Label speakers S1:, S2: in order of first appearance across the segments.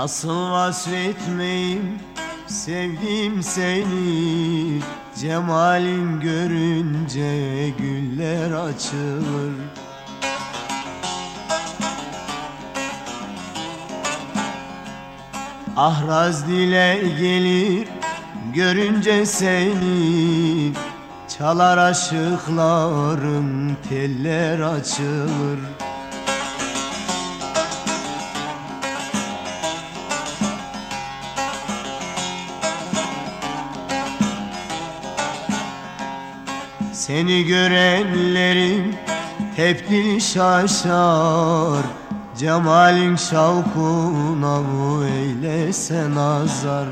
S1: Nasıl vasfetmeyim? Sevdim seni. Cemalin görünce güller açılır. Ahraz dile gelir görünce seni. Çalar aşıkların teller açılır Seni görenlerin hep dil şaşar Cemalin şavkuna bu eylese nazar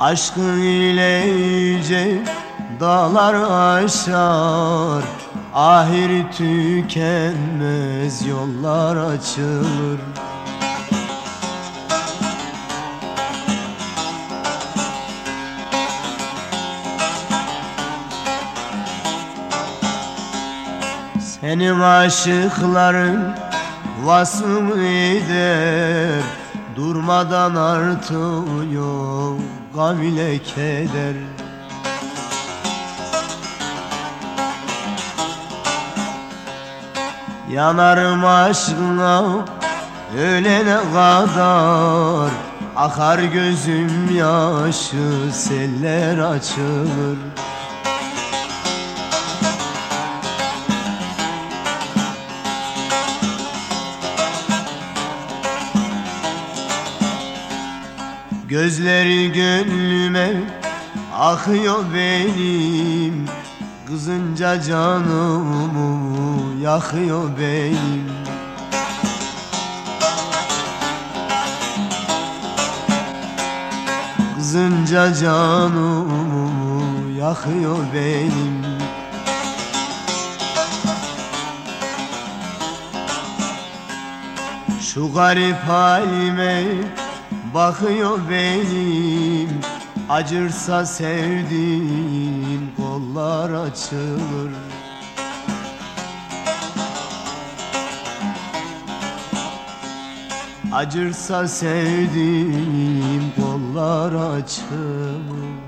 S1: Aşkın ile yüce dağlar aşar. Ahir tükenmez yollar açılır Senin aşıkların vasım eder Durmadan artıyor gam ile keder. Yanarım aşkına ölene kadar Akar gözüm yaşı seller açılır Gözleri gönlüme akıyor benim. Kızınca canımı yakıyor benim. Kızınca canımı yakıyor benim. Şu garip halime bakıyor benim Acırsa sevdiğim kollar açılır. Acırsa sevdiğim kollar açılır